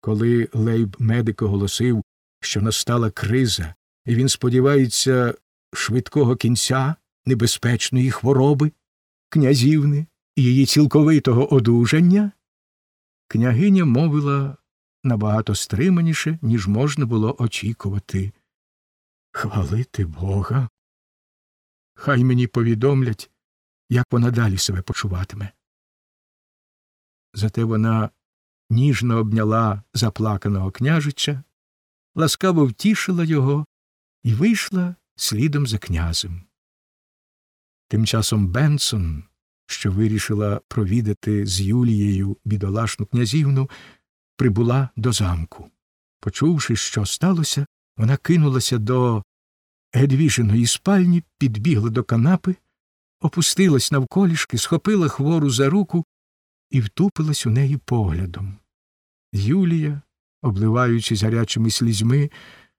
Коли лейб медик оголосив, що настала криза, і він сподівається швидкого кінця небезпечної хвороби, князівни і її цілковитого одужання, княгиня мовила набагато стриманіше, ніж можна було очікувати. Хвалити Бога. Хай мені повідомлять, як вона далі себе почуватиме. Зате вона ніжно обняла заплаканого княжича, ласкаво втішила його і вийшла слідом за князем. Тим часом Бенсон, що вирішила провідати з Юлією бідолашну князівну, прибула до замку. Почувши, що сталося, вона кинулася до Едвіжиної спальні, підбігла до канапи, опустилась навколішки, схопила хвору за руку і втупилась у неї поглядом. Юлія, обливаючись гарячими слізьми,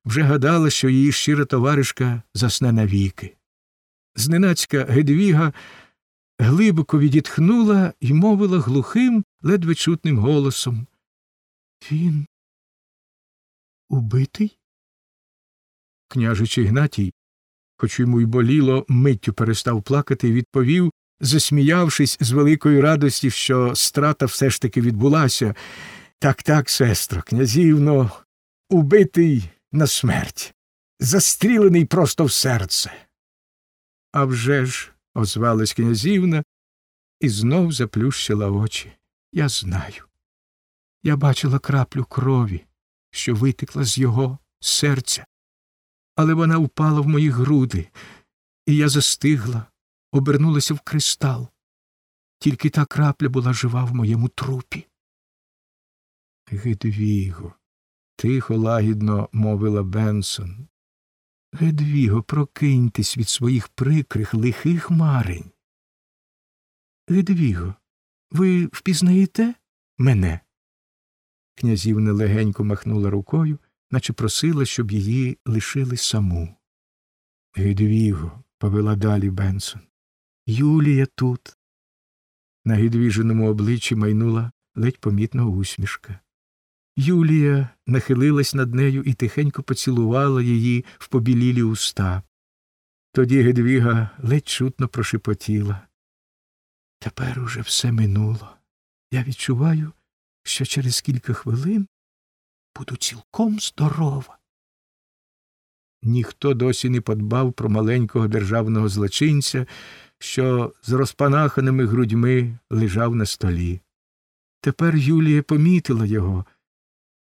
вже гадала, що її щира товаришка засне навіки. Зненацька Гедвіга глибоко відітхнула і мовила глухим, ледве чутним голосом Він убитий? Княжич Ігнатій, хоч йому й боліло, миттю перестав плакати і відповів, засміявшись з великої радості, що страта все ж таки відбулася. Так, так, сестро, князівно, убитий на смерть, застрілений просто в серце. «А вже ж», – озвалась князівна і знов заплющила очі. Я знаю. Я бачила краплю крові, що витекла з його серця, але вона впала в мої груди, і я застигла, обернулася в кристал. Тільки та крапля була жива в моєму трупі. Гедвіго, тихо, лагідно мовила Бенсон. Гедвіго, прокиньтесь від своїх прикрих лихих марень. Гедвіго, ви впізнаєте мене? Князівна легенько махнула рукою, наче просила, щоб її лишили саму. Гедвіго, повела далі Бенсон. Юлія тут. На гідвіженому обличчі майнула ледь помітна усмішка. Юлія нахилилась над нею і тихенько поцілувала її в побілілі уста. Тоді Гедвіга ледь чутно прошепотіла. Тепер уже все минуло. Я відчуваю, що через кілька хвилин буду цілком здорова. Ніхто досі не подбав про маленького державного злочинця, що з розпанаханими грудьми лежав на столі. Тепер Юлія помітила його,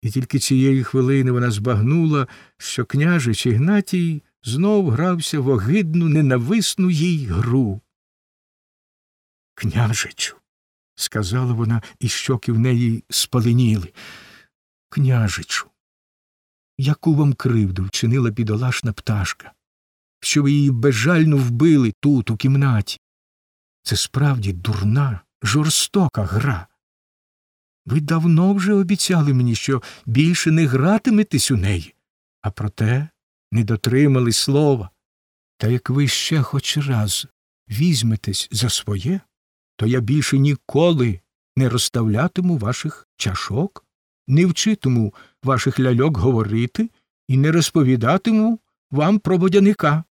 і тільки цієї хвилини вона збагнула, що княжич Ігнатій знов грався в огидну, ненависну їй гру. Княжичу, сказала вона, і щоки в неї спаленіли. Княжичу, яку вам кривду вчинила бідолашна пташка, що ви її безжально вбили тут, у кімнаті. Це справді дурна, жорстока гра. Ви давно вже обіцяли мені, що більше не гратиметесь у неї, а проте не дотримали слова. Та як ви ще хоч раз візьметесь за своє, то я більше ніколи не розставлятиму ваших чашок, не вчитиму ваших ляльок говорити і не розповідатиму вам про водяника.